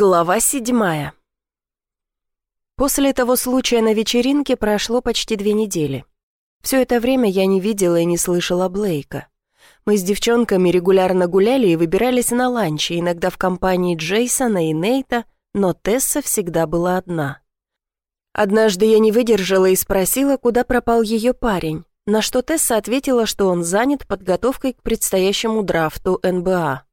Глава седьмая. После того случая на вечеринке прошло почти две недели. Все это время я не видела и не слышала Блейка. Мы с девчонками регулярно гуляли и выбирались на ланчи, иногда в компании Джейсона и Нейта, но Тесса всегда была одна. Однажды я не выдержала и спросила, куда пропал ее парень, на что Тесса ответила, что он занят подготовкой к предстоящему драфту НБА.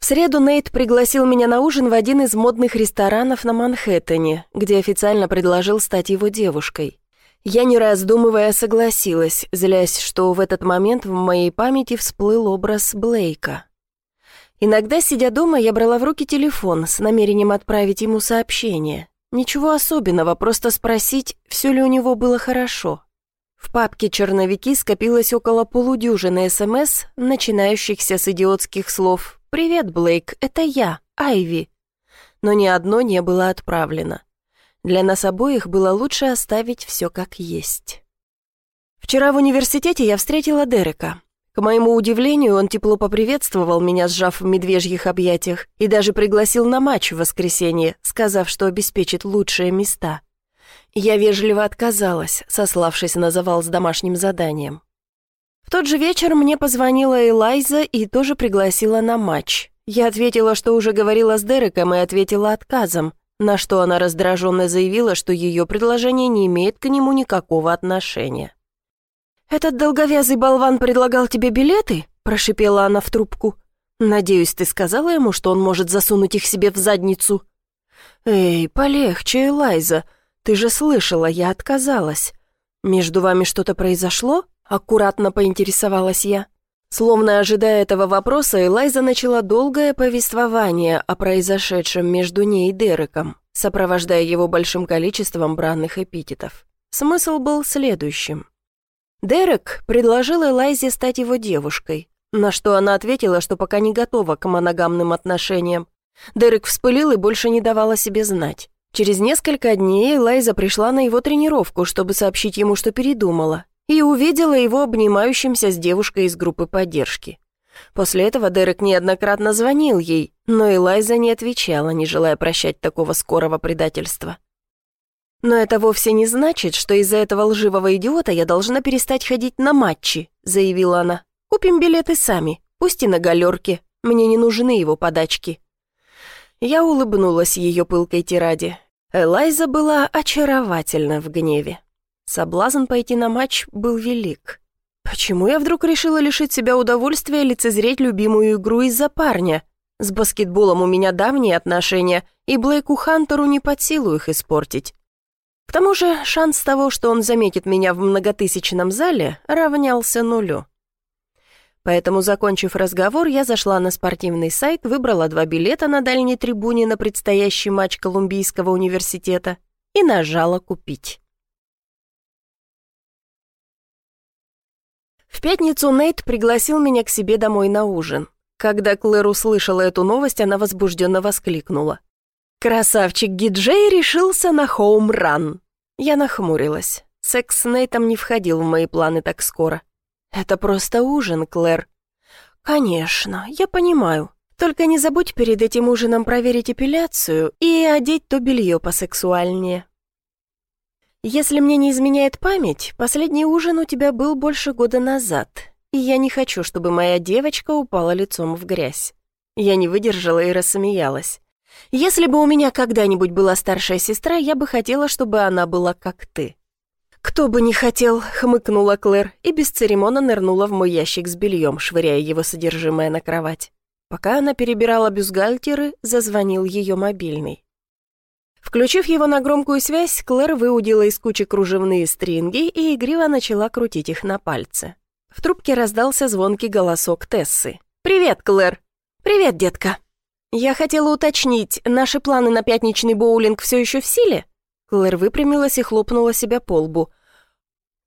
В среду Нейт пригласил меня на ужин в один из модных ресторанов на Манхэттене, где официально предложил стать его девушкой. Я, не раздумывая, согласилась, злясь, что в этот момент в моей памяти всплыл образ Блейка. Иногда, сидя дома, я брала в руки телефон с намерением отправить ему сообщение. Ничего особенного, просто спросить, все ли у него было хорошо. В папке «Черновики» скопилось около полудюжины СМС, начинающихся с идиотских слов «Привет, Блейк, это я, Айви». Но ни одно не было отправлено. Для нас обоих было лучше оставить все как есть. Вчера в университете я встретила Дерека. К моему удивлению, он тепло поприветствовал меня, сжав в медвежьих объятиях, и даже пригласил на матч в воскресенье, сказав, что обеспечит лучшие места. Я вежливо отказалась, сославшись на завал с домашним заданием. Тот же вечер мне позвонила Элайза и тоже пригласила на матч. Я ответила, что уже говорила с Дереком и ответила отказом, на что она раздраженно заявила, что ее предложение не имеет к нему никакого отношения. «Этот долговязый болван предлагал тебе билеты?» – прошипела она в трубку. «Надеюсь, ты сказала ему, что он может засунуть их себе в задницу?» «Эй, полегче, Элайза, ты же слышала, я отказалась. Между вами что-то произошло?» Аккуратно поинтересовалась я. Словно ожидая этого вопроса, Элайза начала долгое повествование о произошедшем между ней и Дереком, сопровождая его большим количеством бранных эпитетов. Смысл был следующим. Дерек предложил Элайзе стать его девушкой, на что она ответила, что пока не готова к моногамным отношениям. Дерек вспылил и больше не давал о себе знать. Через несколько дней Элайза пришла на его тренировку, чтобы сообщить ему, что передумала, и увидела его обнимающимся с девушкой из группы поддержки. После этого Дерек неоднократно звонил ей, но Элайза не отвечала, не желая прощать такого скорого предательства. «Но это вовсе не значит, что из-за этого лживого идиота я должна перестать ходить на матчи», заявила она. «Купим билеты сами, пусть и на галерке. Мне не нужны его подачки». Я улыбнулась ее пылкой тираде. Элайза была очаровательна в гневе. Соблазн пойти на матч был велик. Почему я вдруг решила лишить себя удовольствия лицезреть любимую игру из-за парня? С баскетболом у меня давние отношения, и Блейку Хантеру не под силу их испортить. К тому же шанс того, что он заметит меня в многотысячном зале, равнялся нулю. Поэтому, закончив разговор, я зашла на спортивный сайт, выбрала два билета на дальней трибуне на предстоящий матч Колумбийского университета и нажала «Купить». В пятницу Нейт пригласил меня к себе домой на ужин. Когда Клэр услышала эту новость, она возбужденно воскликнула. «Красавчик Гиджей решился на хоум-ран!» Я нахмурилась. Секс с Нейтом не входил в мои планы так скоро. «Это просто ужин, Клэр». «Конечно, я понимаю. Только не забудь перед этим ужином проверить эпиляцию и одеть то белье посексуальнее». «Если мне не изменяет память, последний ужин у тебя был больше года назад, и я не хочу, чтобы моя девочка упала лицом в грязь». Я не выдержала и рассмеялась. «Если бы у меня когда-нибудь была старшая сестра, я бы хотела, чтобы она была как ты». «Кто бы не хотел», — хмыкнула Клэр и без церемона нырнула в мой ящик с бельем, швыряя его содержимое на кровать. Пока она перебирала бюстгальтеры, зазвонил ее мобильный. Включив его на громкую связь, Клэр выудила из кучи кружевные стринги и игриво начала крутить их на пальце. В трубке раздался звонкий голосок Тессы. «Привет, Клэр!» «Привет, детка!» «Я хотела уточнить, наши планы на пятничный боулинг все еще в силе?» Клэр выпрямилась и хлопнула себя по лбу.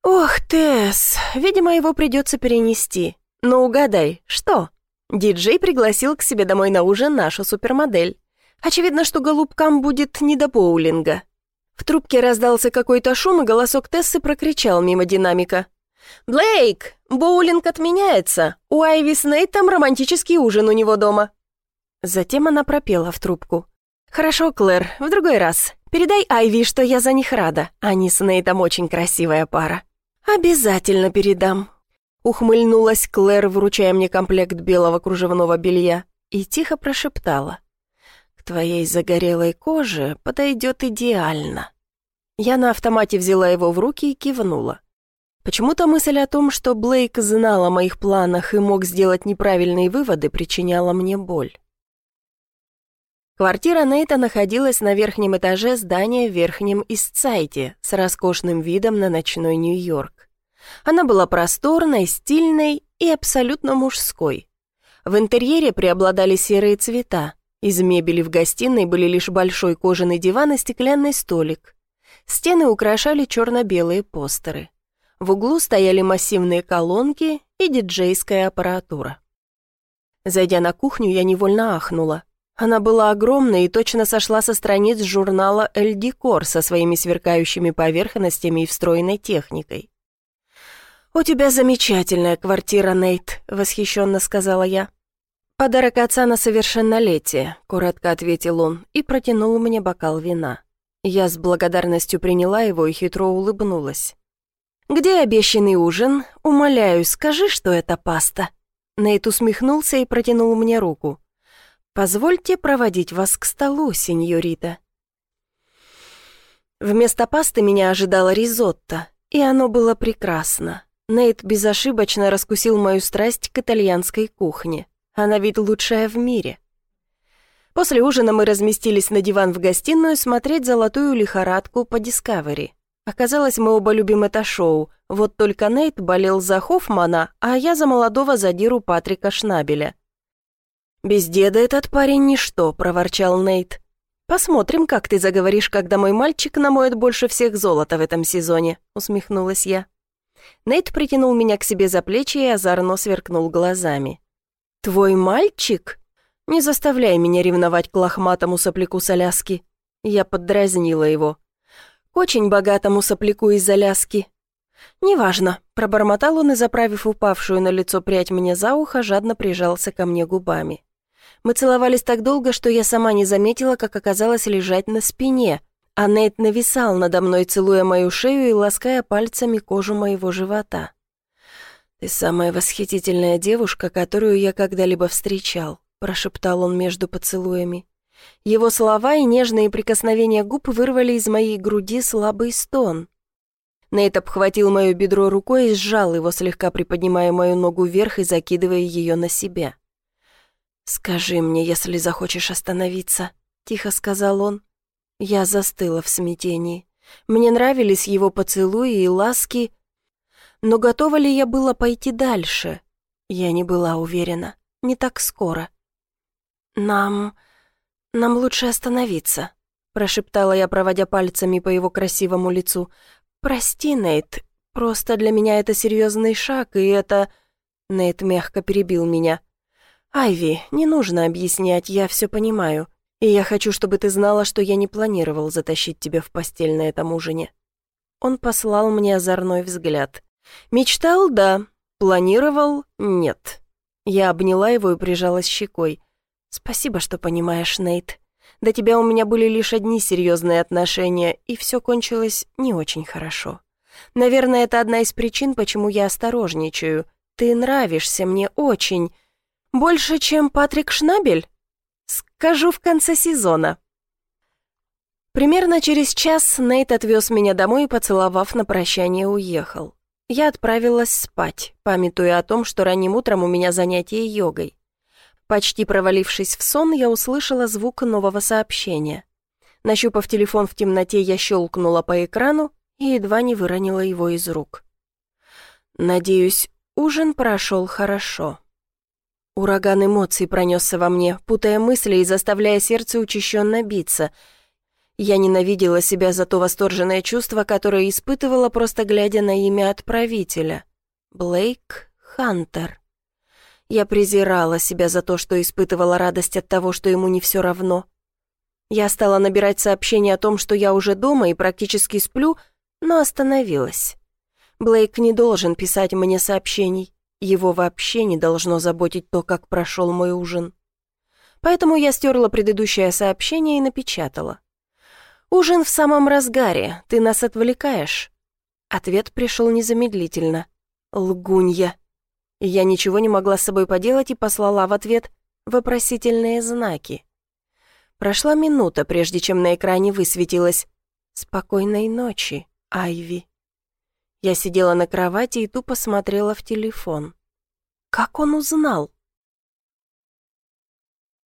«Ох, Тесс, видимо, его придется перенести. Но угадай, что?» Диджей пригласил к себе домой на ужин нашу супермодель. Очевидно, что голубкам будет не до боулинга. В трубке раздался какой-то шум, и голосок Тессы прокричал мимо динамика. «Блейк, боулинг отменяется. У Айви с Нейтом романтический ужин у него дома». Затем она пропела в трубку. «Хорошо, Клэр, в другой раз. Передай Айви, что я за них рада. Они с Нейтом очень красивая пара». «Обязательно передам», — ухмыльнулась Клэр, вручая мне комплект белого кружевного белья, и тихо прошептала. «К твоей загорелой коже подойдет идеально». Я на автомате взяла его в руки и кивнула. Почему-то мысль о том, что Блейк знал о моих планах и мог сделать неправильные выводы, причиняла мне боль. Квартира Нейта находилась на верхнем этаже здания в Верхнем Истсайте с роскошным видом на ночной Нью-Йорк. Она была просторной, стильной и абсолютно мужской. В интерьере преобладали серые цвета. Из мебели в гостиной были лишь большой кожаный диван и стеклянный столик. Стены украшали черно-белые постеры. В углу стояли массивные колонки и диджейская аппаратура. Зайдя на кухню, я невольно ахнула. Она была огромной и точно сошла со страниц журнала «Эль Декор» со своими сверкающими поверхностями и встроенной техникой. «У тебя замечательная квартира, Нейт», — восхищенно сказала я. «Подарок отца на совершеннолетие», — коротко ответил он и протянул мне бокал вина. Я с благодарностью приняла его и хитро улыбнулась. «Где обещанный ужин? Умоляю, скажи, что это паста». Нейт усмехнулся и протянул мне руку. «Позвольте проводить вас к столу, сеньорита». Вместо пасты меня ожидало ризотто, и оно было прекрасно. Нейт безошибочно раскусил мою страсть к итальянской кухне. Она ведь лучшая в мире. После ужина мы разместились на диван в гостиную смотреть «Золотую лихорадку» по Discovery. Оказалось, мы оба любим это шоу, вот только Нейт болел за Хоффмана, а я за молодого задиру Патрика Шнабеля. «Без деда этот парень ничто», — проворчал Нейт. «Посмотрим, как ты заговоришь, когда мой мальчик намоет больше всех золота в этом сезоне», — усмехнулась я. Нейт притянул меня к себе за плечи и озорно сверкнул глазами. «Твой мальчик? Не заставляй меня ревновать к лохматому сопляку с Аляски». Я поддразнила его к очень богатому сопляку из Аляски. «Неважно», — пробормотал он и, заправив упавшую на лицо прядь мне за ухо, жадно прижался ко мне губами. Мы целовались так долго, что я сама не заметила, как оказалось лежать на спине, а Нейт нависал надо мной, целуя мою шею и лаская пальцами кожу моего живота. «Ты самая восхитительная девушка, которую я когда-либо встречал», — прошептал он между поцелуями. Его слова и нежные прикосновения губ вырвали из моей груди слабый стон. Нейт обхватил мое бедро рукой и сжал его, слегка приподнимая мою ногу вверх и закидывая ее на себя. «Скажи мне, если захочешь остановиться», — тихо сказал он. Я застыла в смятении. Мне нравились его поцелуи и ласки, но готова ли я была пойти дальше? Я не была уверена. Не так скоро. «Нам...» «Нам лучше остановиться», — прошептала я, проводя пальцами по его красивому лицу. «Прости, Нейт, просто для меня это серьезный шаг, и это...» Нейт мягко перебил меня. «Айви, не нужно объяснять, я все понимаю. И я хочу, чтобы ты знала, что я не планировал затащить тебя в постель на этом ужине». Он послал мне озорной взгляд. «Мечтал, да. Планировал, нет». Я обняла его и прижалась щекой. «Спасибо, что понимаешь, Нейт. До тебя у меня были лишь одни серьезные отношения, и все кончилось не очень хорошо. Наверное, это одна из причин, почему я осторожничаю. Ты нравишься мне очень. Больше, чем Патрик Шнабель? Скажу в конце сезона». Примерно через час Нейт отвез меня домой и, поцеловав на прощание, уехал. Я отправилась спать, памятуя о том, что ранним утром у меня занятие йогой. Почти провалившись в сон, я услышала звук нового сообщения. Нащупав телефон в темноте, я щелкнула по экрану и едва не выронила его из рук. Надеюсь, ужин прошел хорошо. Ураган эмоций пронесся во мне, путая мысли и заставляя сердце учащенно биться. Я ненавидела себя за то восторженное чувство, которое испытывала, просто глядя на имя отправителя. Блейк Хантер. Я презирала себя за то, что испытывала радость от того, что ему не все равно. Я стала набирать сообщения о том, что я уже дома и практически сплю, но остановилась. Блейк не должен писать мне сообщений. Его вообще не должно заботить то, как прошел мой ужин. Поэтому я стерла предыдущее сообщение и напечатала. «Ужин в самом разгаре, ты нас отвлекаешь». Ответ пришел незамедлительно. «Лгунья». Я ничего не могла с собой поделать и послала в ответ вопросительные знаки. Прошла минута, прежде чем на экране высветилось «Спокойной ночи, Айви». Я сидела на кровати и тупо смотрела в телефон. Как он узнал?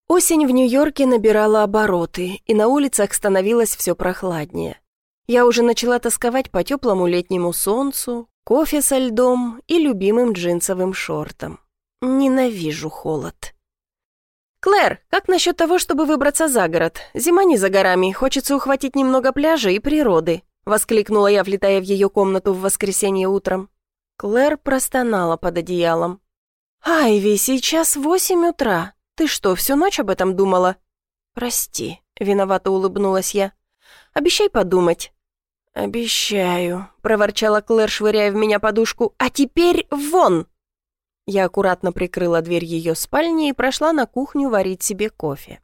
Осень в Нью-Йорке набирала обороты, и на улицах становилось все прохладнее. Я уже начала тосковать по теплому летнему солнцу, кофе со льдом и любимым джинсовым шортом. Ненавижу холод. «Клэр, как насчет того, чтобы выбраться за город? Зима не за горами, хочется ухватить немного пляжа и природы», воскликнула я, влетая в ее комнату в воскресенье утром. Клэр простонала под одеялом. «Айви, сейчас восемь утра. «Ты что, всю ночь об этом думала?» «Прости», — виновато улыбнулась я. «Обещай подумать». «Обещаю», — проворчала Клэр, швыряя в меня подушку. «А теперь вон!» Я аккуратно прикрыла дверь ее спальни и прошла на кухню варить себе кофе.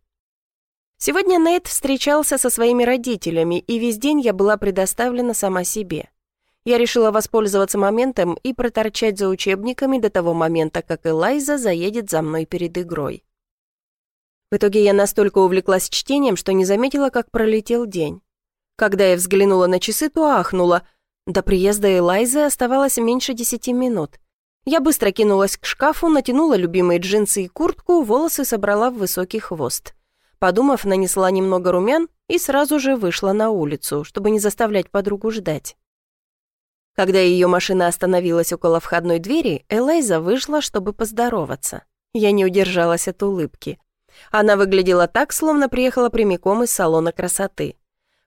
Сегодня Нейт встречался со своими родителями, и весь день я была предоставлена сама себе. Я решила воспользоваться моментом и проторчать за учебниками до того момента, как Элайза заедет за мной перед игрой. В итоге я настолько увлеклась чтением, что не заметила, как пролетел день. Когда я взглянула на часы, то ахнула. До приезда Элайзы оставалось меньше десяти минут. Я быстро кинулась к шкафу, натянула любимые джинсы и куртку, волосы собрала в высокий хвост. Подумав, нанесла немного румян и сразу же вышла на улицу, чтобы не заставлять подругу ждать. Когда ее машина остановилась около входной двери, Элайза вышла, чтобы поздороваться. Я не удержалась от улыбки. Она выглядела так, словно приехала прямиком из салона красоты.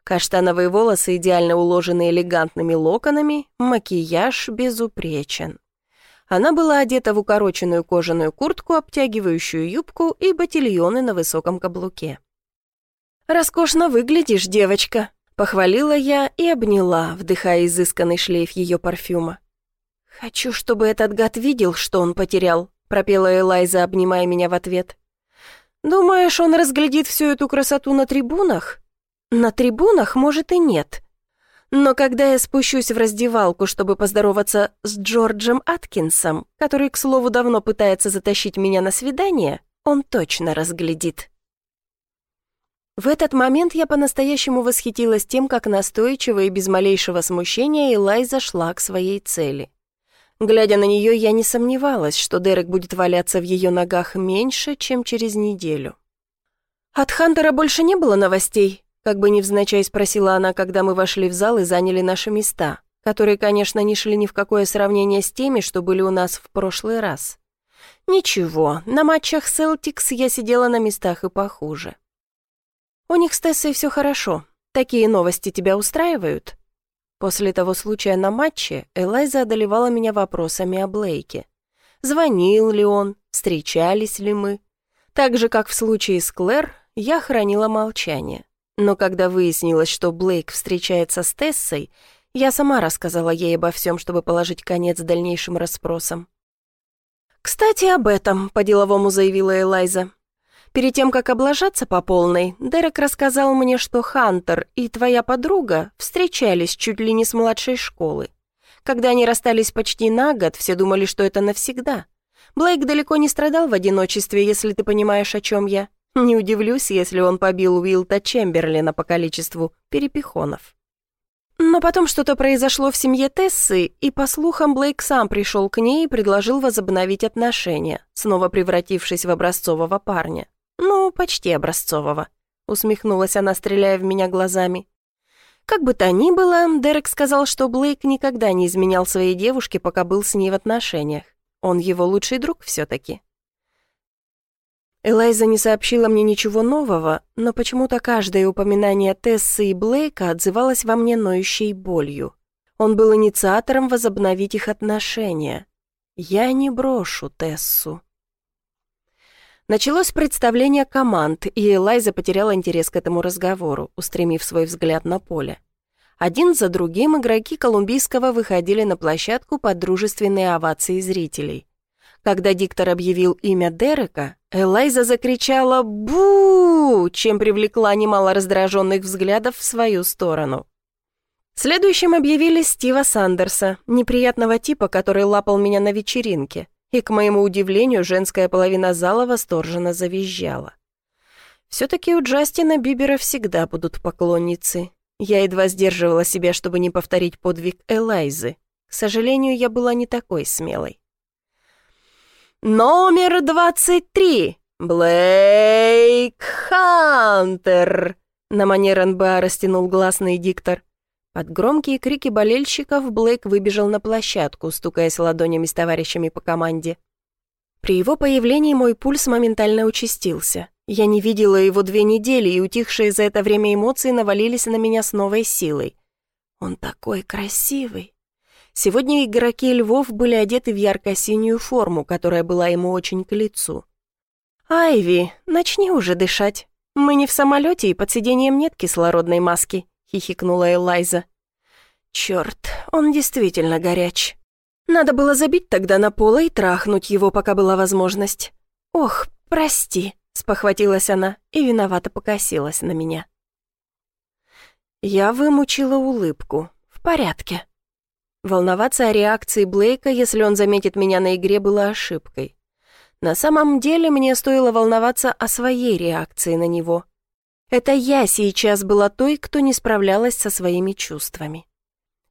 Каштановые волосы, идеально уложены элегантными локонами, макияж безупречен. Она была одета в укороченную кожаную куртку, обтягивающую юбку и ботильоны на высоком каблуке. «Роскошно выглядишь, девочка», — похвалила я и обняла, вдыхая изысканный шлейф ее парфюма. «Хочу, чтобы этот гад видел, что он потерял», — пропела Элайза, обнимая меня в ответ. «Думаешь, он разглядит всю эту красоту на трибунах?» «На трибунах, может, и нет. Но когда я спущусь в раздевалку, чтобы поздороваться с Джорджем Аткинсом, который, к слову, давно пытается затащить меня на свидание, он точно разглядит». В этот момент я по-настоящему восхитилась тем, как настойчиво и без малейшего смущения Элай зашла к своей цели. Глядя на нее, я не сомневалась, что Дерек будет валяться в ее ногах меньше, чем через неделю. «От Хантера больше не было новостей?» Как бы невзначай спросила она, когда мы вошли в зал и заняли наши места, которые, конечно, не шли ни в какое сравнение с теми, что были у нас в прошлый раз. Ничего, на матчах Селтикс я сидела на местах и похуже. У них с Тессой все хорошо. Такие новости тебя устраивают? После того случая на матче Элайза одолевала меня вопросами о Блейке. Звонил ли он, встречались ли мы. Так же, как в случае с Клэр, я хранила молчание. Но когда выяснилось, что Блейк встречается с Тессой, я сама рассказала ей обо всем, чтобы положить конец дальнейшим расспросам. «Кстати, об этом», — по-деловому заявила Элайза. Перед тем, как облажаться по полной, Дерек рассказал мне, что Хантер и твоя подруга встречались чуть ли не с младшей школы. Когда они расстались почти на год, все думали, что это навсегда. Блейк далеко не страдал в одиночестве, если ты понимаешь, о чем я. Не удивлюсь, если он побил Уилта Чемберлина по количеству перепихонов. Но потом что-то произошло в семье Тессы, и, по слухам, Блейк сам пришел к ней и предложил возобновить отношения, снова превратившись в образцового парня. «Ну, почти образцового», — усмехнулась она, стреляя в меня глазами. Как бы то ни было, Дерек сказал, что Блейк никогда не изменял своей девушке, пока был с ней в отношениях. Он его лучший друг все-таки. Элайза не сообщила мне ничего нового, но почему-то каждое упоминание Тессы и Блейка отзывалось во мне ноющей болью. Он был инициатором возобновить их отношения. Я не брошу Тессу. Началось представление команд, и Элайза потеряла интерес к этому разговору, устремив свой взгляд на поле. Один за другим игроки колумбийского выходили на площадку под дружественные овации зрителей. Когда диктор объявил имя Дерека, Элайза закричала «Бу!», чем привлекла немало раздраженных взглядов в свою сторону. Следующим объявили Стива Сандерса, неприятного типа, который лапал меня на вечеринке, и, к моему удивлению, женская половина зала восторженно завизжала. Все-таки у Джастина Бибера всегда будут поклонницы. Я едва сдерживала себя, чтобы не повторить подвиг Элайзы. К сожалению, я была не такой смелой. «Номер двадцать три! Блейк Хантер!» На манер НБА растянул гласный диктор. Под громкие крики болельщиков Блейк выбежал на площадку, стукаясь ладонями с товарищами по команде. При его появлении мой пульс моментально участился. Я не видела его две недели, и утихшие за это время эмоции навалились на меня с новой силой. Он такой красивый. Сегодня игроки Львов были одеты в ярко-синюю форму, которая была ему очень к лицу. «Айви, начни уже дышать. Мы не в самолете, и под сиденьем нет кислородной маски», — хихикнула Элайза. «Черт, он действительно горяч. Надо было забить тогда на пола и трахнуть его, пока была возможность. Ох, прости», — спохватилась она и виновато покосилась на меня. Я вымучила улыбку. В порядке. Волноваться о реакции Блейка, если он заметит меня на игре, было ошибкой. На самом деле мне стоило волноваться о своей реакции на него — это я сейчас была той, кто не справлялась со своими чувствами.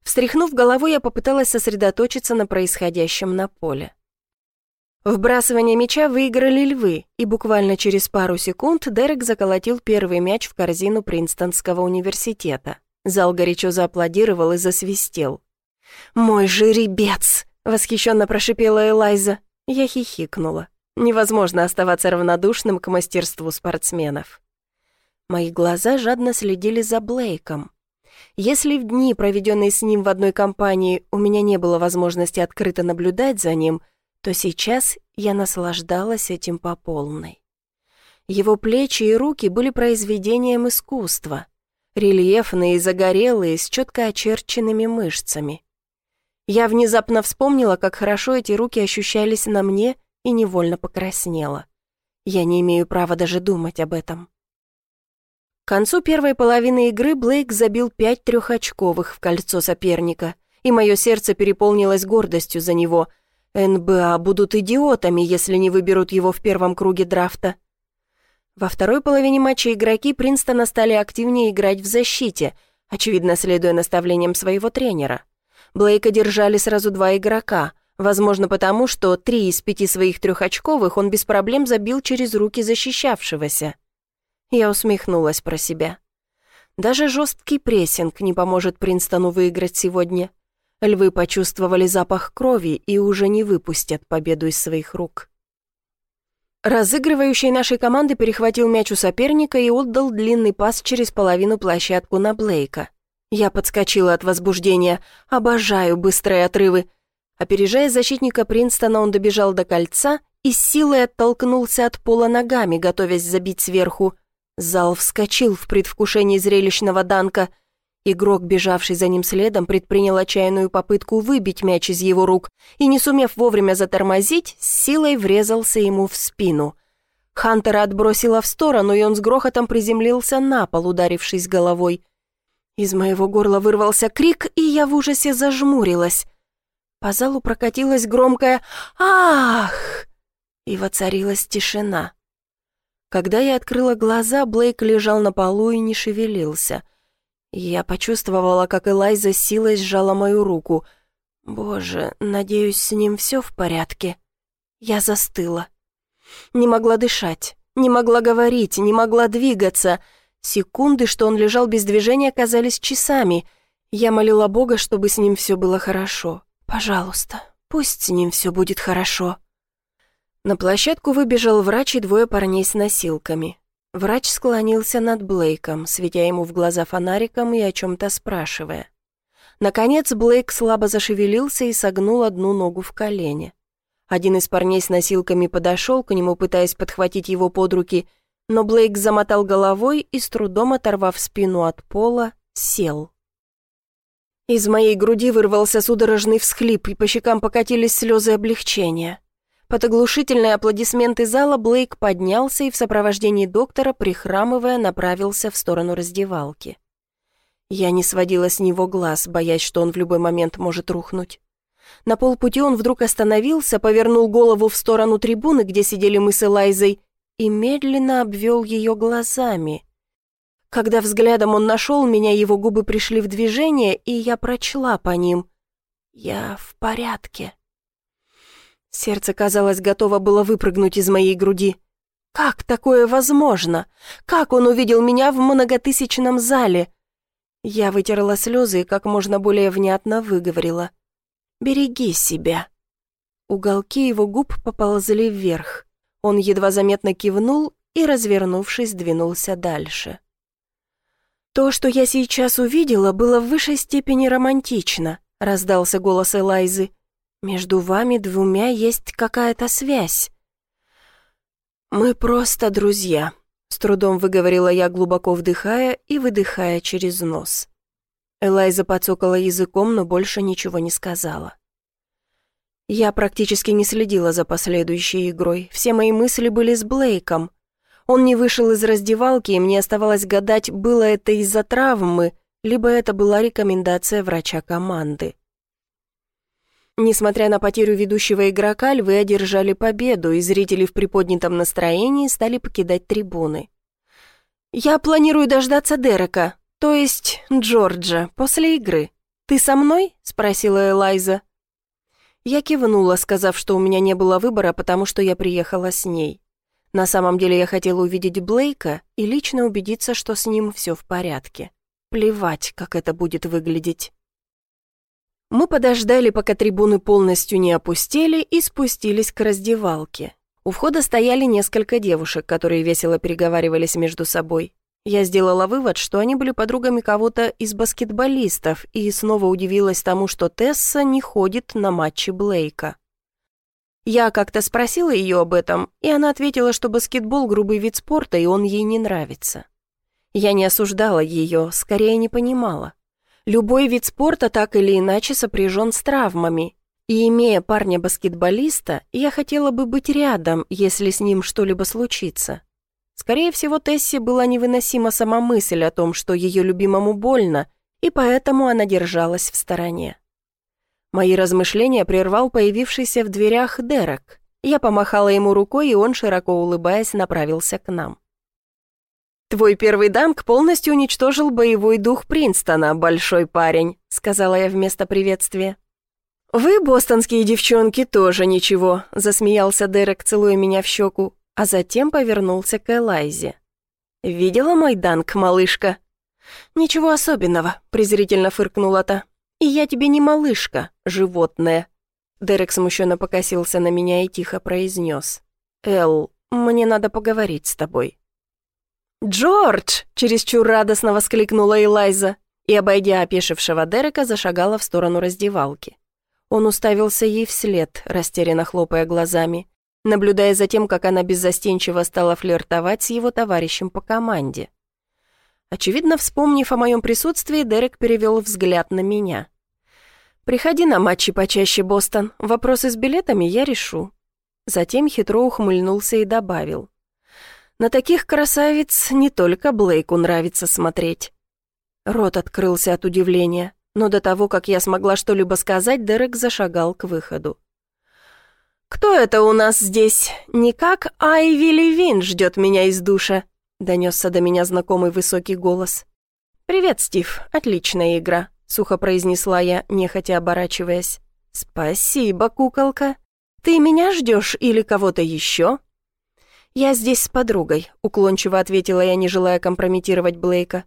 Встряхнув головой, я попыталась сосредоточиться на происходящем на поле. Вбрасывание мяча выиграли львы, и буквально через пару секунд Дерек заколотил первый мяч в корзину Принстонского университета. Зал горячо зааплодировал и засвистел. «Мой жеребец!» — восхищенно прошипела Элайза. Я хихикнула. Невозможно оставаться равнодушным к мастерству спортсменов. Мои глаза жадно следили за Блейком. Если в дни, проведенные с ним в одной компании, у меня не было возможности открыто наблюдать за ним, то сейчас я наслаждалась этим по полной. Его плечи и руки были произведением искусства, рельефные и загорелые, с четко очерченными мышцами. Я внезапно вспомнила, как хорошо эти руки ощущались на мне и невольно покраснела. Я не имею права даже думать об этом. К концу первой половины игры Блейк забил пять трехочковых в кольцо соперника, и мое сердце переполнилось гордостью за него. НБА будут идиотами, если не выберут его в первом круге драфта. Во второй половине матча игроки Принстона стали активнее играть в защите, очевидно, следуя наставлениям своего тренера. Блейка держали сразу два игрока, возможно потому, что три из пяти своих трехочковых он без проблем забил через руки защищавшегося. Я усмехнулась про себя. Даже жесткий прессинг не поможет Принстону выиграть сегодня. Львы почувствовали запах крови и уже не выпустят победу из своих рук. Разыгрывающий нашей команды перехватил мяч у соперника и отдал длинный пас через половину площадку на Блейка. Я подскочила от возбуждения. Обожаю быстрые отрывы. Опережая защитника Принстона, он добежал до кольца и с силой оттолкнулся от пола ногами, готовясь забить сверху. Зал вскочил в предвкушении зрелищного данка. Игрок, бежавший за ним следом, предпринял отчаянную попытку выбить мяч из его рук и, не сумев вовремя затормозить, с силой врезался ему в спину. Хантера отбросило в сторону, и он с грохотом приземлился на пол, ударившись головой. Из моего горла вырвался крик, и я в ужасе зажмурилась. По залу прокатилась громкая «Ах!» и воцарилась тишина. Когда я открыла глаза, Блейк лежал на полу и не шевелился. Я почувствовала, как Элайза силой сжала мою руку. Боже, надеюсь, с ним все в порядке. Я застыла. Не могла дышать, не могла говорить, не могла двигаться. Секунды, что он лежал без движения, казались часами. Я молила Бога, чтобы с ним все было хорошо. Пожалуйста, пусть с ним все будет хорошо. На площадку выбежал врач и двое парней с носилками. Врач склонился над Блейком, светя ему в глаза фонариком и о чем-то спрашивая. Наконец Блейк слабо зашевелился и согнул одну ногу в колене. Один из парней с носилками подошел к нему, пытаясь подхватить его под руки, но Блейк замотал головой и, с трудом оторвав спину от пола, сел. Из моей груди вырвался судорожный всхлип, и по щекам покатились слезы облегчения. Под оглушительные аплодисменты зала Блейк поднялся и в сопровождении доктора, прихрамывая, направился в сторону раздевалки. Я не сводила с него глаз, боясь, что он в любой момент может рухнуть. На полпути он вдруг остановился, повернул голову в сторону трибуны, где сидели мы с Элайзой, и медленно обвел ее глазами. Когда взглядом он нашел меня, его губы пришли в движение, и я прочла по ним. «Я в порядке». Сердце, казалось, готово было выпрыгнуть из моей груди. Как такое возможно? Как он увидел меня в многотысячном зале? Я вытерла слезы и как можно более внятно выговорила. «Береги себя». Уголки его губ поползли вверх. Он едва заметно кивнул и, развернувшись, двинулся дальше. «То, что я сейчас увидела, было в высшей степени романтично», — раздался голос Элайзы. Между вами двумя есть какая-то связь». «Мы просто друзья», — с трудом выговорила я, глубоко вдыхая и выдыхая через нос. Элайза подсокала языком, но больше ничего не сказала. Я практически не следила за последующей игрой. Все мои мысли были с Блейком. Он не вышел из раздевалки, и мне оставалось гадать, было это из-за травмы, либо это была рекомендация врача команды. Несмотря на потерю ведущего игрока, львы одержали победу, и зрители в приподнятом настроении стали покидать трибуны. «Я планирую дождаться Дерека, то есть Джорджа, после игры. Ты со мной?» — спросила Элайза. Я кивнула, сказав, что у меня не было выбора, потому что я приехала с ней. На самом деле я хотела увидеть Блейка и лично убедиться, что с ним все в порядке. Плевать, как это будет выглядеть. Мы подождали, пока трибуны полностью не опустели, и спустились к раздевалке. У входа стояли несколько девушек, которые весело переговаривались между собой. Я сделала вывод, что они были подругами кого-то из баскетболистов, и снова удивилась тому, что Тесса не ходит на матчи Блейка. Я как-то спросила ее об этом, и она ответила, что баскетбол – грубый вид спорта, и он ей не нравится. Я не осуждала ее, скорее не понимала. Любой вид спорта так или иначе сопряжен с травмами. И имея парня-баскетболиста, я хотела бы быть рядом, если с ним что-либо случится. Скорее всего, Тесси была невыносима сама мысль о том, что ее любимому больно, и поэтому она держалась в стороне. Мои размышления прервал появившийся в дверях Дерек. Я помахала ему рукой, и он, широко улыбаясь, направился к нам. «Твой первый дамк полностью уничтожил боевой дух Принстона, большой парень», сказала я вместо приветствия. «Вы, бостонские девчонки, тоже ничего», засмеялся Дерек, целуя меня в щеку, а затем повернулся к Элайзе. «Видела мой данк, малышка?» «Ничего особенного», презрительно фыркнула та. «И я тебе не малышка, животное». Дерек смущенно покосился на меня и тихо произнес. «Эл, мне надо поговорить с тобой». «Джордж!» — чересчур радостно воскликнула Элайза и, обойдя опешившего Дерека, зашагала в сторону раздевалки. Он уставился ей вслед, растерянно хлопая глазами, наблюдая за тем, как она беззастенчиво стала флиртовать с его товарищем по команде. Очевидно, вспомнив о моем присутствии, Дерек перевел взгляд на меня. «Приходи на матчи почаще, Бостон. Вопросы с билетами я решу». Затем хитро ухмыльнулся и добавил. На таких красавиц не только Блейку нравится смотреть. Рот открылся от удивления, но до того, как я смогла что-либо сказать, Дерек зашагал к выходу. «Кто это у нас здесь? Никак Айви Левин ждет меня из душа», донесся до меня знакомый высокий голос. «Привет, Стив, отличная игра», сухо произнесла я, нехотя оборачиваясь. «Спасибо, куколка. Ты меня ждешь или кого-то еще?» «Я здесь с подругой», — уклончиво ответила я, не желая компрометировать Блейка.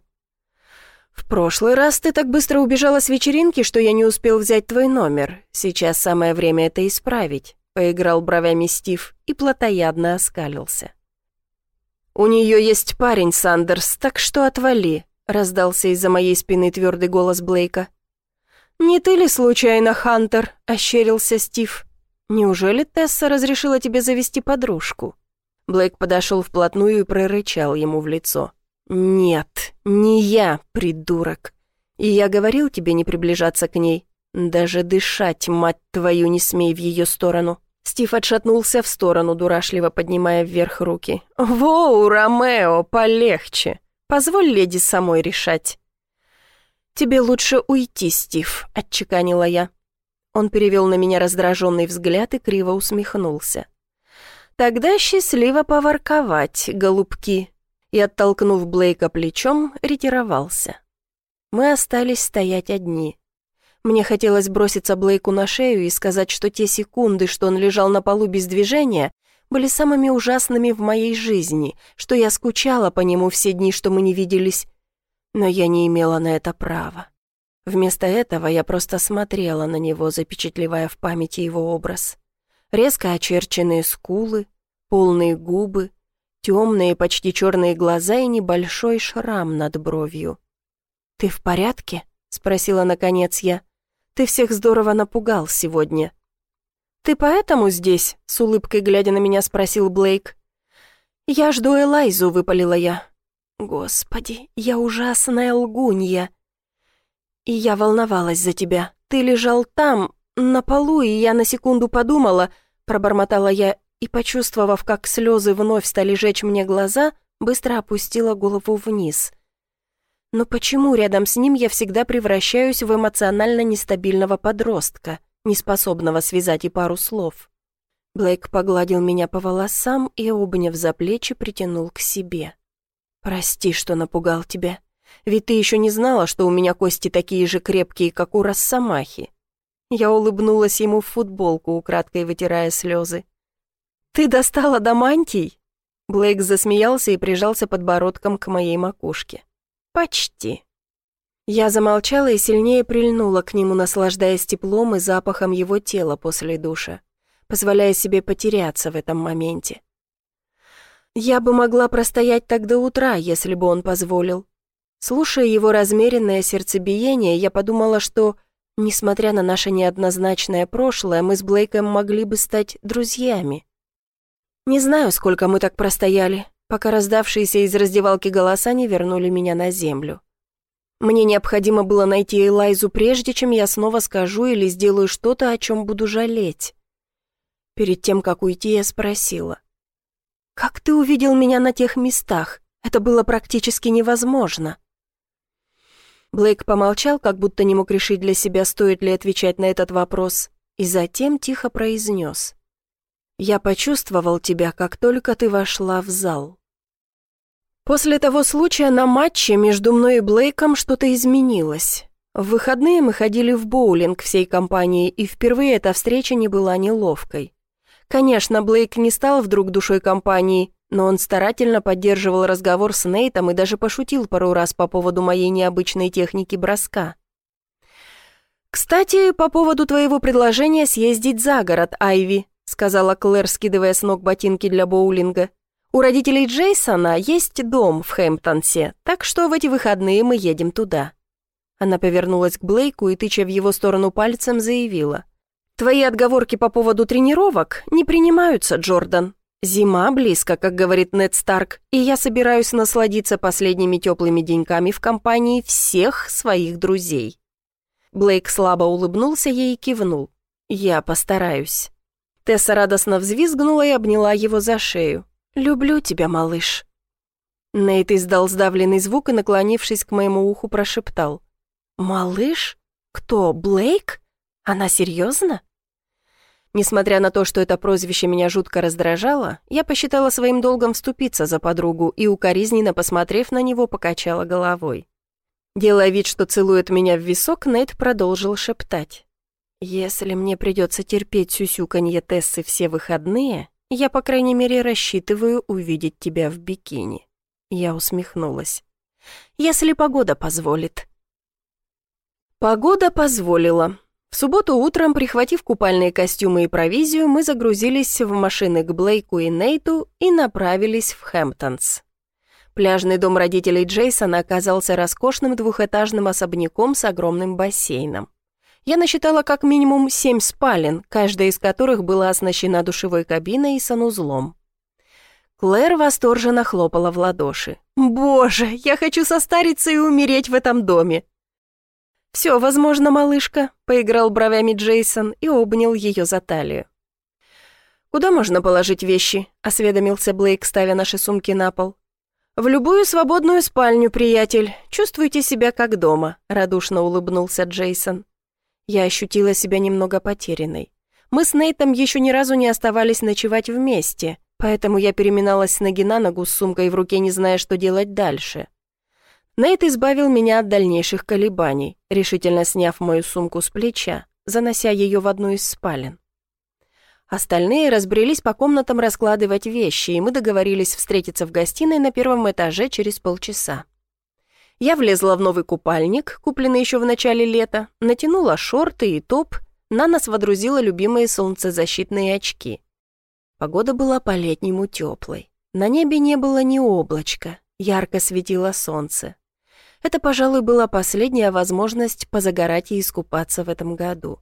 «В прошлый раз ты так быстро убежала с вечеринки, что я не успел взять твой номер. Сейчас самое время это исправить», — поиграл бровями Стив и плотоядно оскалился. «У нее есть парень, Сандерс, так что отвали», — раздался из-за моей спины твердый голос Блейка. «Не ты ли случайно, Хантер?» — ощерился Стив. «Неужели Тесса разрешила тебе завести подружку?» Блейк подошел вплотную и прорычал ему в лицо. «Нет, не я, придурок. И я говорил тебе не приближаться к ней. Даже дышать, мать твою, не смей в ее сторону. Стив отшатнулся в сторону, дурашливо поднимая вверх руки. «Воу, Ромео, полегче. Позволь леди самой решать». «Тебе лучше уйти, Стив», — отчеканила я. Он перевел на меня раздраженный взгляд и криво усмехнулся. «Тогда счастливо поворковать, голубки», и, оттолкнув Блейка плечом, ретировался. Мы остались стоять одни. Мне хотелось броситься Блейку на шею и сказать, что те секунды, что он лежал на полу без движения, были самыми ужасными в моей жизни, что я скучала по нему все дни, что мы не виделись. Но я не имела на это права. Вместо этого я просто смотрела на него, запечатлевая в памяти его образ. Резко очерченные скулы, полные губы, темные, почти черные глаза и небольшой шрам над бровью. «Ты в порядке?» — спросила наконец я. Ты всех здорово напугал сегодня». «Ты поэтому здесь?» — с улыбкой глядя на меня спросил Блейк. «Я жду Элайзу», — выпалила я. «Господи, я ужасная лгунья». «И я волновалась за тебя. Ты лежал там, на полу, и я на секунду подумала», — пробормотала я, и, почувствовав, как слезы вновь стали жечь мне глаза, быстро опустила голову вниз. Но почему рядом с ним я всегда превращаюсь в эмоционально нестабильного подростка, неспособного связать и пару слов? Блейк погладил меня по волосам и, обняв за плечи, притянул к себе. «Прости, что напугал тебя. Ведь ты еще не знала, что у меня кости такие же крепкие, как у Росомахи». Я улыбнулась ему в футболку, украдкой вытирая слезы. «Ты достала до мантий?» Блейк засмеялся и прижался подбородком к моей макушке. «Почти». Я замолчала и сильнее прильнула к нему, наслаждаясь теплом и запахом его тела после душа, позволяя себе потеряться в этом моменте. Я бы могла простоять так до утра, если бы он позволил. Слушая его размеренное сердцебиение, я подумала, что, несмотря на наше неоднозначное прошлое, мы с Блейком могли бы стать друзьями. Не знаю, сколько мы так простояли, пока раздавшиеся из раздевалки голоса не вернули меня на землю. Мне необходимо было найти Элайзу прежде, чем я снова скажу или сделаю что-то, о чем буду жалеть. Перед тем, как уйти, я спросила. «Как ты увидел меня на тех местах? Это было практически невозможно». Блейк помолчал, как будто не мог решить для себя, стоит ли отвечать на этот вопрос, и затем тихо произнес. «Я почувствовал тебя, как только ты вошла в зал». После того случая на матче между мной и Блейком что-то изменилось. В выходные мы ходили в боулинг всей компанией, и впервые эта встреча не была неловкой. Конечно, Блейк не стал вдруг душой компании, но он старательно поддерживал разговор с Нейтом и даже пошутил пару раз по поводу моей необычной техники броска. «Кстати, по поводу твоего предложения съездить за город, Айви», сказала Клэр, скидывая с ног ботинки для боулинга. У родителей Джейсона есть дом в Хэмптонсе, так что в эти выходные мы едем туда». Она повернулась к Блейку и, тыча в его сторону пальцем, заявила. «Твои отговорки по поводу тренировок не принимаются, Джордан. Зима близко, как говорит Нед Старк, и я собираюсь насладиться последними теплыми деньками в компании всех своих друзей». Блейк слабо улыбнулся ей и кивнул. «Я постараюсь». Тесса радостно взвизгнула и обняла его за шею. «Люблю тебя, малыш». Нейт издал сдавленный звук и, наклонившись к моему уху, прошептал. «Малыш? Кто, Блейк? Она серьезно?» Несмотря на то, что это прозвище меня жутко раздражало, я посчитала своим долгом вступиться за подругу и, укоризненно посмотрев на него, покачала головой. Делая вид, что целует меня в висок, Нейт продолжил шептать. «Если мне придется терпеть сюсюканье Тессы все выходные, я, по крайней мере, рассчитываю увидеть тебя в бикини». Я усмехнулась. «Если погода позволит». Погода позволила. В субботу утром, прихватив купальные костюмы и провизию, мы загрузились в машины к Блейку и Нейту и направились в Хэмптонс. Пляжный дом родителей Джейсона оказался роскошным двухэтажным особняком с огромным бассейном я насчитала как минимум семь спален, каждая из которых была оснащена душевой кабиной и санузлом. Клэр восторженно хлопала в ладоши. «Боже, я хочу состариться и умереть в этом доме!» «Все возможно, малышка», — поиграл бровями Джейсон и обнял ее за талию. «Куда можно положить вещи?» — осведомился Блейк, ставя наши сумки на пол. «В любую свободную спальню, приятель. Чувствуйте себя как дома», — радушно улыбнулся Джейсон. Я ощутила себя немного потерянной. Мы с Нейтом еще ни разу не оставались ночевать вместе, поэтому я переминалась с ноги на ногу с сумкой в руке, не зная, что делать дальше. Нейт избавил меня от дальнейших колебаний, решительно сняв мою сумку с плеча, занося ее в одну из спален. Остальные разбрелись по комнатам раскладывать вещи, и мы договорились встретиться в гостиной на первом этаже через полчаса. Я влезла в новый купальник, купленный еще в начале лета, натянула шорты и топ, на нас водрузила любимые солнцезащитные очки. Погода была по-летнему теплой. На небе не было ни облачка, ярко светило солнце. Это, пожалуй, была последняя возможность позагорать и искупаться в этом году.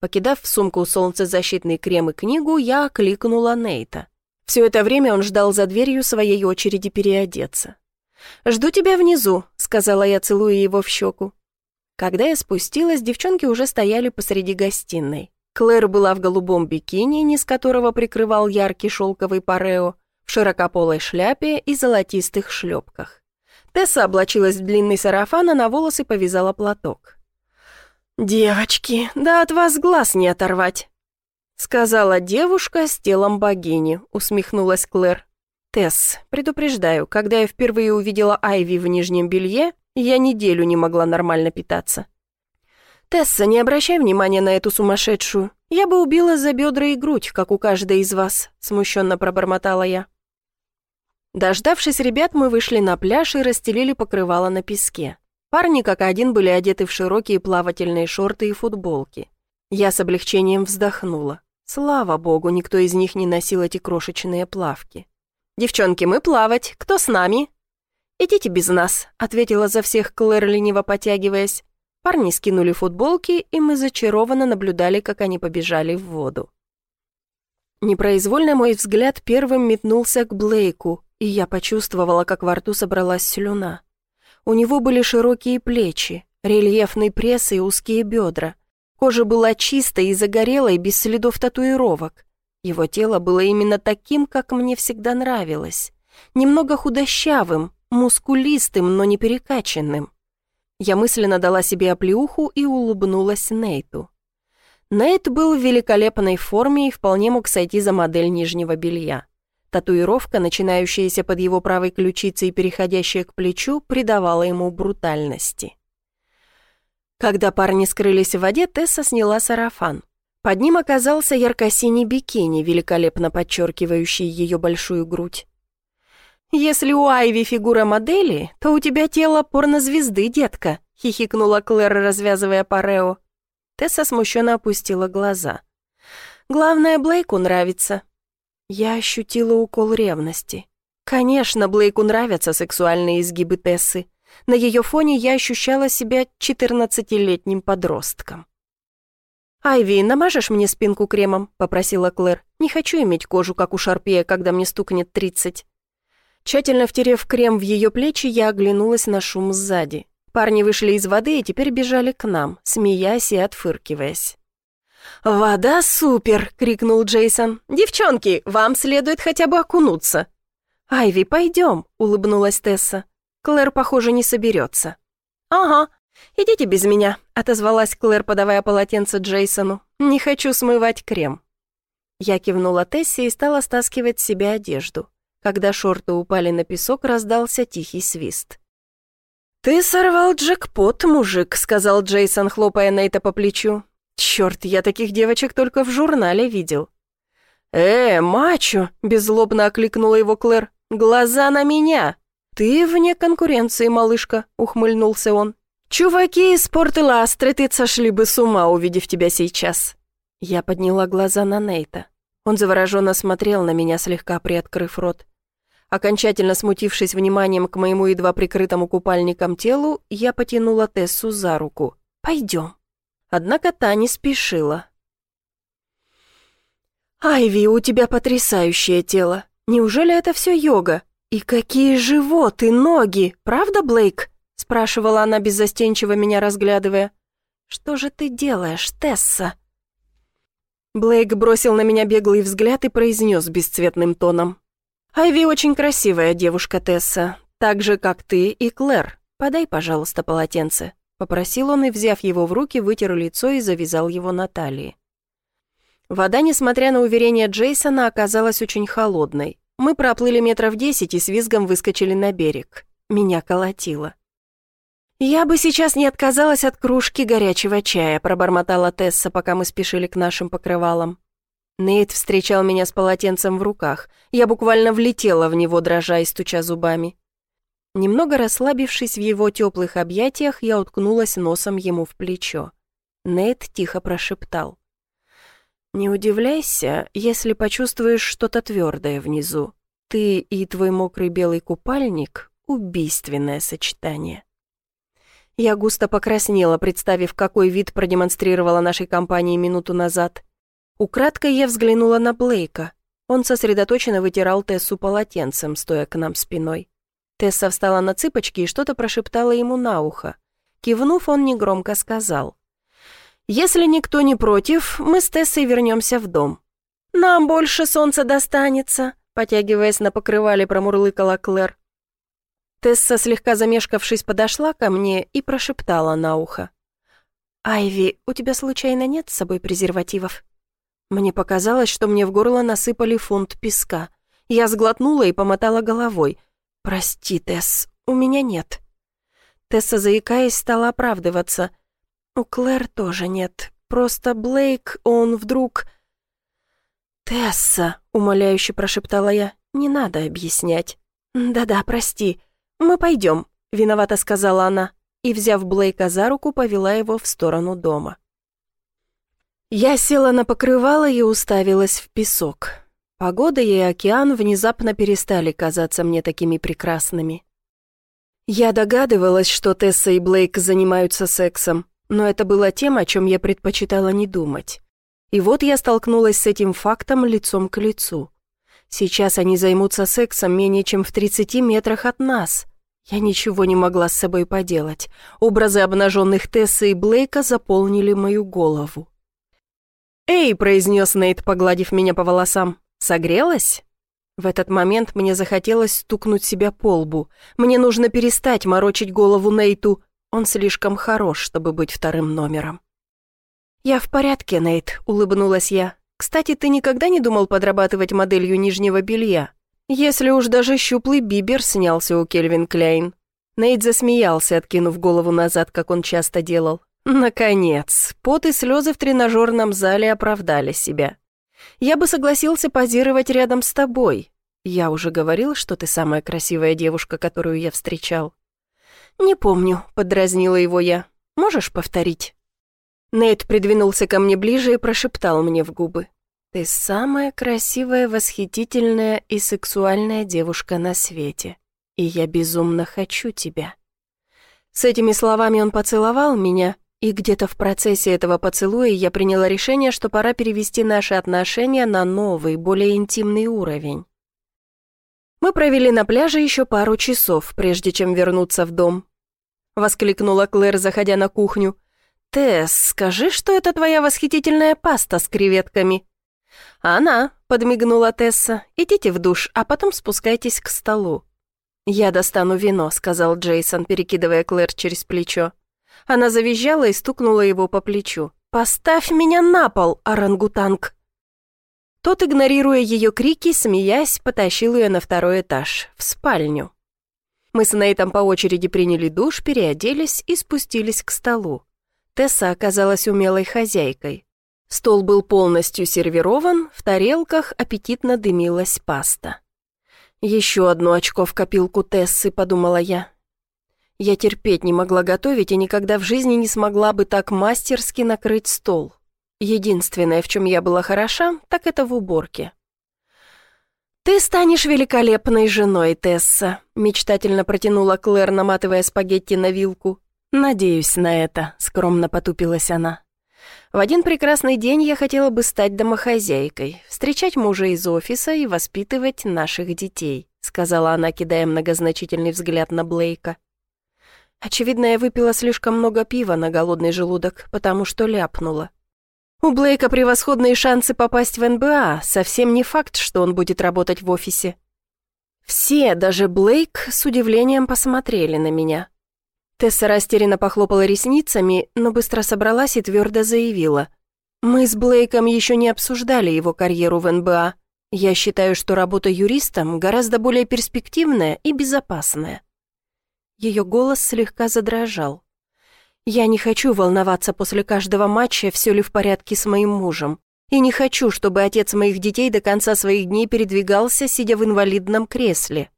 Покидав в сумку солнцезащитный крем и книгу, я окликнула Нейта. Все это время он ждал за дверью своей очереди переодеться. «Жду тебя внизу», — сказала я, целуя его в щеку. Когда я спустилась, девчонки уже стояли посреди гостиной. Клэр была в голубом бикини, низ которого прикрывал яркий шелковый парео, в широкополой шляпе и золотистых шлепках. Тесса облачилась в длинный сарафан, а на волосы повязала платок. «Девочки, да от вас глаз не оторвать!» Сказала девушка с телом богини, усмехнулась Клэр. «Тесс, предупреждаю, когда я впервые увидела Айви в нижнем белье, я неделю не могла нормально питаться». «Тесса, не обращай внимания на эту сумасшедшую. Я бы убила за бедра и грудь, как у каждой из вас», — смущенно пробормотала я. Дождавшись ребят, мы вышли на пляж и расстелили покрывало на песке. Парни как один были одеты в широкие плавательные шорты и футболки. Я с облегчением вздохнула. Слава богу, никто из них не носил эти крошечные плавки. «Девчонки, мы плавать. Кто с нами?» «Идите без нас», — ответила за всех Клэр, лениво потягиваясь. Парни скинули футболки, и мы зачарованно наблюдали, как они побежали в воду. Непроизвольно мой взгляд первым метнулся к Блейку, и я почувствовала, как во рту собралась слюна. У него были широкие плечи, рельефный пресс и узкие бедра. Кожа была чистой и загорелой, без следов татуировок. Его тело было именно таким, как мне всегда нравилось. Немного худощавым, мускулистым, но не перекачанным. Я мысленно дала себе оплеуху и улыбнулась Нейту. Нейт был в великолепной форме и вполне мог сойти за модель нижнего белья. Татуировка, начинающаяся под его правой ключицей и переходящая к плечу, придавала ему брутальности. Когда парни скрылись в воде, Тесса сняла сарафан. Под ним оказался ярко-синий бикини, великолепно подчеркивающий ее большую грудь. «Если у Айви фигура модели, то у тебя тело порнозвезды, детка», — хихикнула Клэр, развязывая парео. Тесса смущенно опустила глаза. «Главное, Блейку нравится. Я ощутила укол ревности. Конечно, Блейку нравятся сексуальные изгибы Тессы. На ее фоне я ощущала себя четырнадцатилетним подростком. «Айви, намажешь мне спинку кремом?» — попросила Клэр. «Не хочу иметь кожу, как у Шарпея, когда мне стукнет тридцать». Тщательно втерев крем в ее плечи, я оглянулась на шум сзади. Парни вышли из воды и теперь бежали к нам, смеясь и отфыркиваясь. «Вода супер!» — крикнул Джейсон. «Девчонки, вам следует хотя бы окунуться». «Айви, пойдем», — улыбнулась Тесса. «Клэр, похоже, не соберется». «Ага, идите без меня», — отозвалась Клэр, подавая полотенце Джейсону. «Не хочу смывать крем». Я кивнула Тессе и стала стаскивать с себя одежду. Когда шорты упали на песок, раздался тихий свист. «Ты сорвал джекпот, мужик», — сказал Джейсон, хлопая Нейта по плечу. Черт, я таких девочек только в журнале видел. «Э, мачо!» — беззлобно окликнула его Клэр. «Глаза на меня!» «Ты вне конкуренции, малышка», — ухмыльнулся он. «Чуваки из Порт-Эла ты сошли бы с ума, увидев тебя сейчас». Я подняла глаза на Нейта. Он завороженно смотрел на меня, слегка приоткрыв рот. Окончательно смутившись вниманием к моему едва прикрытому купальником телу, я потянула Тессу за руку. «Пойдем». Однако та не спешила. «Айви, у тебя потрясающее тело. Неужели это все йога? И какие животы, ноги, правда, Блейк?» спрашивала она беззастенчиво меня разглядывая. «Что же ты делаешь, Тесса?» Блейк бросил на меня беглый взгляд и произнес бесцветным тоном. «Айви очень красивая девушка, Тесса, так же, как ты и Клэр. Подай, пожалуйста, полотенце». Попросил он и, взяв его в руки, вытер лицо и завязал его на талии. Вода, несмотря на уверение Джейсона, оказалась очень холодной. Мы проплыли метров десять и с визгом выскочили на берег. Меня колотило. «Я бы сейчас не отказалась от кружки горячего чая», пробормотала Тесса, пока мы спешили к нашим покрывалам. Нейт встречал меня с полотенцем в руках. Я буквально влетела в него, дрожа и стуча зубами. Немного расслабившись в его теплых объятиях, я уткнулась носом ему в плечо. Нейт тихо прошептал. «Не удивляйся, если почувствуешь что-то твердое внизу. Ты и твой мокрый белый купальник — убийственное сочетание». Я густо покраснела, представив, какой вид продемонстрировала нашей компании минуту назад. Украдкой я взглянула на Блейка. Он сосредоточенно вытирал Тессу полотенцем, стоя к нам спиной. Тесса встала на цыпочки и что-то прошептала ему на ухо. Кивнув, он негромко сказал. «Если никто не против, мы с Тессой вернемся в дом». «Нам больше солнца достанется», потягиваясь на покрывале, промурлыкала Клэр. Тесса, слегка замешкавшись, подошла ко мне и прошептала на ухо. «Айви, у тебя случайно нет с собой презервативов?» Мне показалось, что мне в горло насыпали фунт песка. Я сглотнула и помотала головой – «Прости, Тесс, у меня нет». Тесса, заикаясь, стала оправдываться. «У Клэр тоже нет. Просто Блейк, он вдруг...» «Тесса», — умоляюще прошептала я, — «не надо объяснять». «Да-да, прости. Мы пойдем», — виновато сказала она, и, взяв Блейка за руку, повела его в сторону дома. Я села на покрывало и уставилась в песок. Погода и океан внезапно перестали казаться мне такими прекрасными. Я догадывалась, что Тесса и Блейк занимаются сексом, но это была тем, о чем я предпочитала не думать. И вот я столкнулась с этим фактом лицом к лицу. Сейчас они займутся сексом менее чем в 30 метрах от нас. Я ничего не могла с собой поделать. Образы обнаженных Тессы и Блейка заполнили мою голову. «Эй!» – произнес Нейт, погладив меня по волосам. Согрелась? В этот момент мне захотелось стукнуть себя по лбу. Мне нужно перестать морочить голову Нейту. Он слишком хорош, чтобы быть вторым номером. «Я в порядке, Нейт», — улыбнулась я. «Кстати, ты никогда не думал подрабатывать моделью нижнего белья? Если уж даже щуплый Бибер снялся у Кельвин Кляйн». Нейт засмеялся, откинув голову назад, как он часто делал. Наконец, пот и слезы в тренажерном зале оправдали себя. Я бы согласился позировать рядом с тобой. Я уже говорил, что ты самая красивая девушка, которую я встречал». «Не помню», — подразнила его я. «Можешь повторить?» Нейт придвинулся ко мне ближе и прошептал мне в губы. «Ты самая красивая, восхитительная и сексуальная девушка на свете, и я безумно хочу тебя». С этими словами он поцеловал меня, и где-то в процессе этого поцелуя я приняла решение, что пора перевести наши отношения на новый, более интимный уровень. Мы провели на пляже еще пару часов, прежде чем вернуться в дом. Воскликнула Клэр, заходя на кухню. «Тесс, скажи, что это твоя восхитительная паста с креветками?» «Она», — подмигнула Тесса, — «идите в душ, а потом спускайтесь к столу». «Я достану вино», — сказал Джейсон, перекидывая Клэр через плечо. Она завизжала и стукнула его по плечу. «Поставь меня на пол, орангутанг!» Тот, игнорируя ее крики, смеясь, потащил ее на второй этаж, в спальню. Мы с Нейтом по очереди приняли душ, переоделись и спустились к столу. Тесса оказалась умелой хозяйкой. Стол был полностью сервирован, в тарелках аппетитно дымилась паста. «Еще одно очко в копилку Тессы», — подумала я. Я терпеть не могла готовить и никогда в жизни не смогла бы так мастерски накрыть стол. Единственное, в чем я была хороша, так это в уборке. «Ты станешь великолепной женой, Тесса», — мечтательно протянула Клэр, наматывая спагетти на вилку. «Надеюсь на это», — скромно потупилась она. «В один прекрасный день я хотела бы стать домохозяйкой, встречать мужа из офиса и воспитывать наших детей», — сказала она, кидая многозначительный взгляд на Блейка. Очевидно, я выпила слишком много пива на голодный желудок, потому что ляпнула. У Блейка превосходные шансы попасть в НБА, совсем не факт, что он будет работать в офисе. Все, даже Блейк, с удивлением посмотрели на меня. Тесса растерянно похлопала ресницами, но быстро собралась и твердо заявила. «Мы с Блейком еще не обсуждали его карьеру в НБА. Я считаю, что работа юристом гораздо более перспективная и безопасная». Ее голос слегка задрожал. «Я не хочу волноваться после каждого матча, все ли в порядке с моим мужем. И не хочу, чтобы отец моих детей до конца своих дней передвигался, сидя в инвалидном кресле».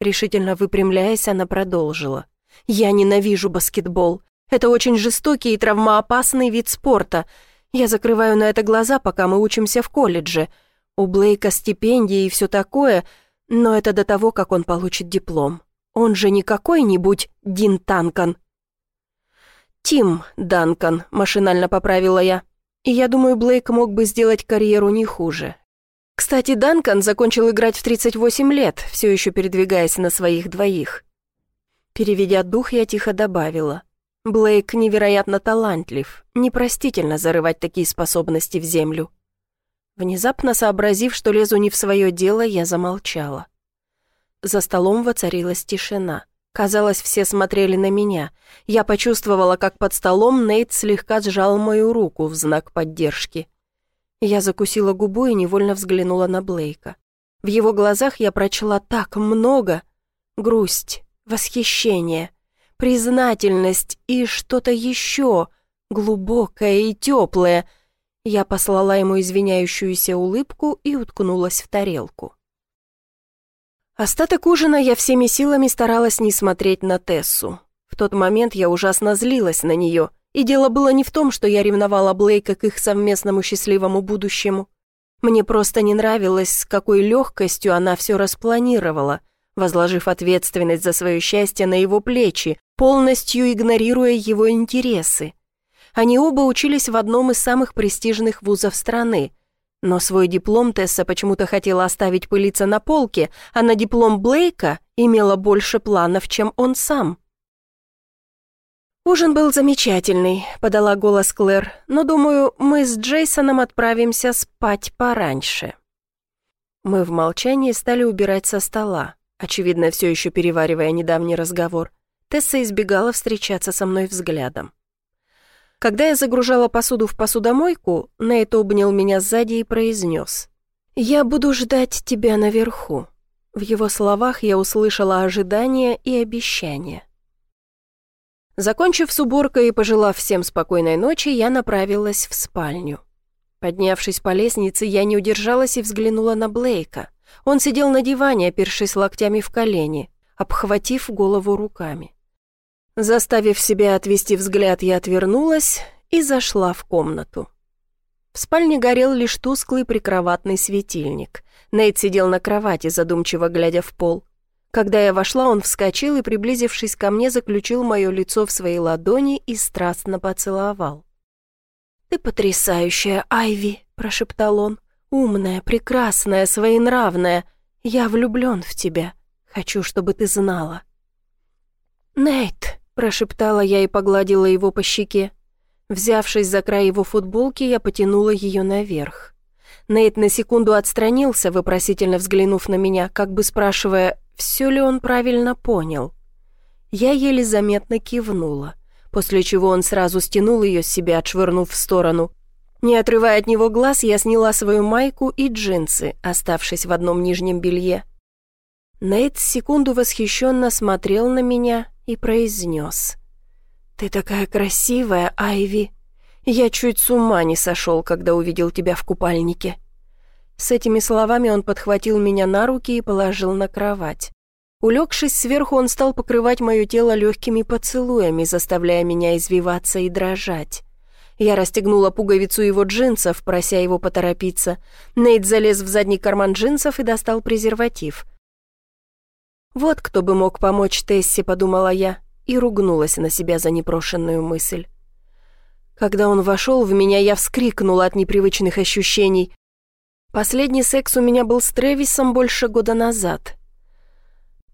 Решительно выпрямляясь, она продолжила. Я ненавижу баскетбол. Это очень жестокий и травмоопасный вид спорта. Я закрываю на это глаза, пока мы учимся в колледже. У Блейка стипендии и все такое, но это до того, как он получит диплом. Он же не какой-нибудь Дин Танкан. «Тим Данкан», — машинально поправила я. И я думаю, Блейк мог бы сделать карьеру не хуже. Кстати, Данкан закончил играть в 38 лет, все еще передвигаясь на своих двоих. Переведя дух, я тихо добавила. Блейк невероятно талантлив, непростительно зарывать такие способности в землю. Внезапно сообразив, что лезу не в свое дело, я замолчала. За столом воцарилась тишина. Казалось, все смотрели на меня. Я почувствовала, как под столом Нейт слегка сжал мою руку в знак поддержки. Я закусила губу и невольно взглянула на Блейка. В его глазах я прочла так много. Грусть, восхищение, признательность и что-то еще, глубокое и теплое. Я послала ему извиняющуюся улыбку и уткнулась в тарелку. Остаток ужина я всеми силами старалась не смотреть на Тессу. В тот момент я ужасно злилась на нее, и дело было не в том, что я ревновала Блейка к их совместному счастливому будущему. Мне просто не нравилось, с какой легкостью она все распланировала — возложив ответственность за свое счастье на его плечи, полностью игнорируя его интересы. Они оба учились в одном из самых престижных вузов страны. Но свой диплом Тесса почему-то хотела оставить пылиться на полке, а на диплом Блейка имела больше планов, чем он сам. «Ужин был замечательный», — подала голос Клэр, «но, думаю, мы с Джейсоном отправимся спать пораньше». Мы в молчании стали убирать со стола. Очевидно, все еще переваривая недавний разговор, Тесса избегала встречаться со мной взглядом. Когда я загружала посуду в посудомойку, Нейт обнял меня сзади и произнес. «Я буду ждать тебя наверху». В его словах я услышала ожидание и обещание. Закончив с уборкой и пожелав всем спокойной ночи, я направилась в спальню. Поднявшись по лестнице, я не удержалась и взглянула на Блейка. Он сидел на диване, опершись локтями в колени, обхватив голову руками. Заставив себя отвести взгляд, я отвернулась и зашла в комнату. В спальне горел лишь тусклый прикроватный светильник. Нейт сидел на кровати, задумчиво глядя в пол. Когда я вошла, он вскочил и, приблизившись ко мне, заключил мое лицо в свои ладони и страстно поцеловал. «Ты потрясающая, Айви!» – прошептал он. Умная, прекрасная, своенравная. Я влюблен в тебя. Хочу, чтобы ты знала». «Нейт», — прошептала я и погладила его по щеке. Взявшись за край его футболки, я потянула ее наверх. Нейт на секунду отстранился, вопросительно взглянув на меня, как бы спрашивая, все ли он правильно понял. Я еле заметно кивнула, после чего он сразу стянул ее с себя, отшвырнув в сторону — не отрывая от него глаз, я сняла свою майку и джинсы, оставшись в одном нижнем белье. Нейт секунду восхищенно смотрел на меня и произнес. «Ты такая красивая, Айви. Я чуть с ума не сошел, когда увидел тебя в купальнике». С этими словами он подхватил меня на руки и положил на кровать. Улегшись сверху, он стал покрывать мое тело легкими поцелуями, заставляя меня извиваться и дрожать. Я расстегнула пуговицу его джинсов, прося его поторопиться. Нейт залез в задний карман джинсов и достал презерватив. «Вот кто бы мог помочь Тессе», — подумала я, и ругнулась на себя за непрошенную мысль. Когда он вошел в меня, я вскрикнула от непривычных ощущений. Последний секс у меня был с Трэвисом больше года назад.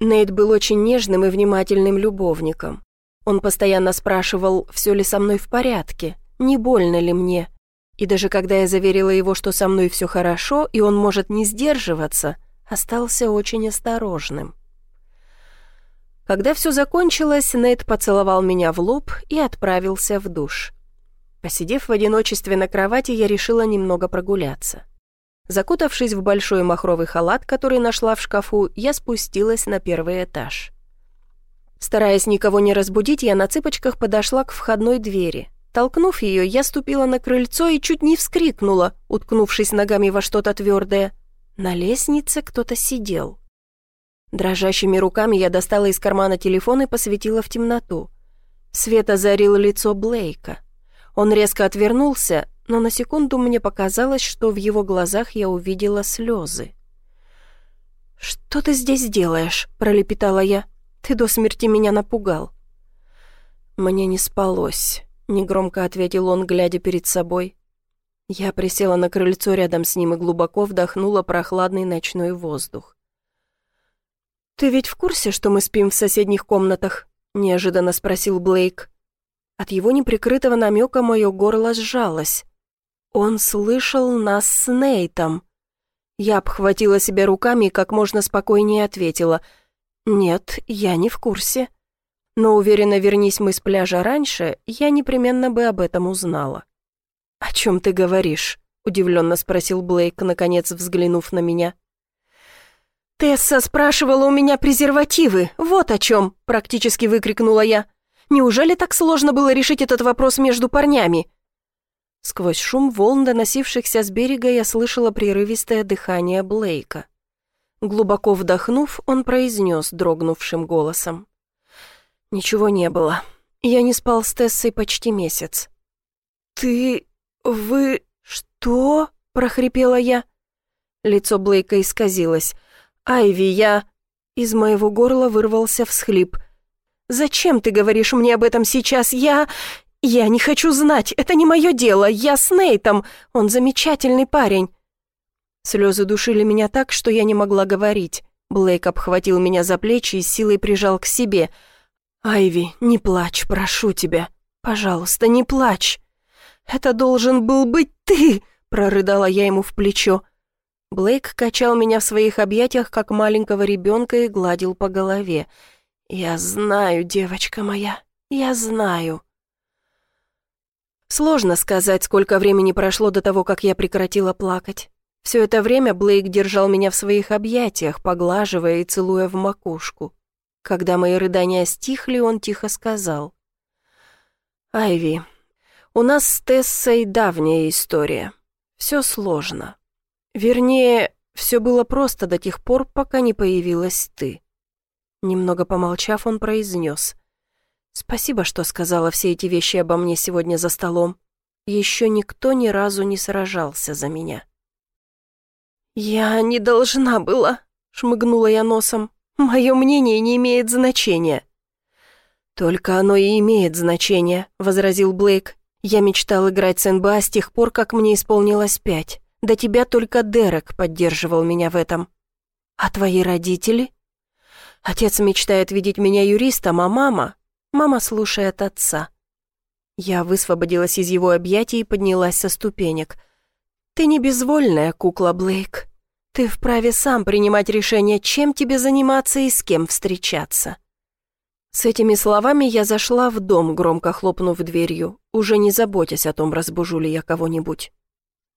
Нейт был очень нежным и внимательным любовником. Он постоянно спрашивал, все ли со мной в порядке, не больно ли мне. И даже когда я заверила его, что со мной все хорошо, и он может не сдерживаться, остался очень осторожным. Когда все закончилось, Нейт поцеловал меня в лоб и отправился в душ. Посидев в одиночестве на кровати, я решила немного прогуляться. Закутавшись в большой махровый халат, который нашла в шкафу, я спустилась на первый этаж. Стараясь никого не разбудить, я на цыпочках подошла к входной двери. Толкнув ее, я ступила на крыльцо и чуть не вскрикнула, уткнувшись ногами во что-то твердое. На лестнице кто-то сидел. Дрожащими руками я достала из кармана телефон и посветила в темноту. Свет озарил лицо Блейка. Он резко отвернулся, но на секунду мне показалось, что в его глазах я увидела слезы. «Что ты здесь делаешь?» — пролепетала я. «Ты до смерти меня напугал». «Мне не спалось», — негромко ответил он, глядя перед собой. Я присела на крыльцо рядом с ним и глубоко вдохнула прохладный ночной воздух. «Ты ведь в курсе, что мы спим в соседних комнатах?» — неожиданно спросил Блейк. От его неприкрытого намека мое горло сжалось. Он слышал нас с Нейтом. Я обхватила себя руками и как можно спокойнее ответила. «Нет, я не в курсе. Но уверена, вернись мы с пляжа раньше, я непременно бы об этом узнала». «О чем ты говоришь?» — удивленно спросил Блейк, наконец взглянув на меня. «Тесса спрашивала у меня презервативы, вот о чем!» – практически выкрикнула я. «Неужели так сложно было решить этот вопрос между парнями?» Сквозь шум волн, доносившихся с берега, я слышала прерывистое дыхание Блейка. Глубоко вдохнув, он произнес дрогнувшим голосом. «Ничего не было. Я не спал с Тессой почти месяц». «Ты... вы... что?» – прохрипела я. Лицо Блейка исказилось – «Айви, я...» Из моего горла вырвался всхлип. «Зачем ты говоришь мне об этом сейчас? Я... Я не хочу знать, это не мое дело, я с Нейтом, он замечательный парень». Слезы душили меня так, что я не могла говорить. Блейк обхватил меня за плечи и силой прижал к себе. «Айви, не плачь, прошу тебя. Пожалуйста, не плачь. Это должен был быть ты!» прорыдала я ему в плечо. Блейк качал меня в своих объятиях, как маленького ребенка, и гладил по голове. «Я знаю, девочка моя, я знаю». Сложно сказать, сколько времени прошло до того, как я прекратила плакать. Все это время Блейк держал меня в своих объятиях, поглаживая и целуя в макушку. Когда мои рыдания стихли, он тихо сказал. «Айви, у нас с Тессой давняя история. Все сложно. Вернее, все было просто до тех пор, пока не появилась ты. Немного помолчав, он произнес. «Спасибо, что сказала все эти вещи обо мне сегодня за столом. Еще никто ни разу не сражался за меня». «Я не должна была», — шмыгнула я носом. «Мое мнение не имеет значения». «Только оно и имеет значение», — возразил Блейк. «Я мечтал играть с НБА с тех пор, как мне исполнилось пять. До тебя только Дерек поддерживал меня в этом. А твои родители? Отец мечтает видеть меня юристом, а мама... Мама слушает отца. Я высвободилась из его объятий и поднялась со ступенек. «Ты не безвольная кукла, Блейк. Ты вправе сам принимать решение, чем тебе заниматься и с кем встречаться». С этими словами я зашла в дом, громко хлопнув дверью, уже не заботясь о том, разбужу ли я кого-нибудь.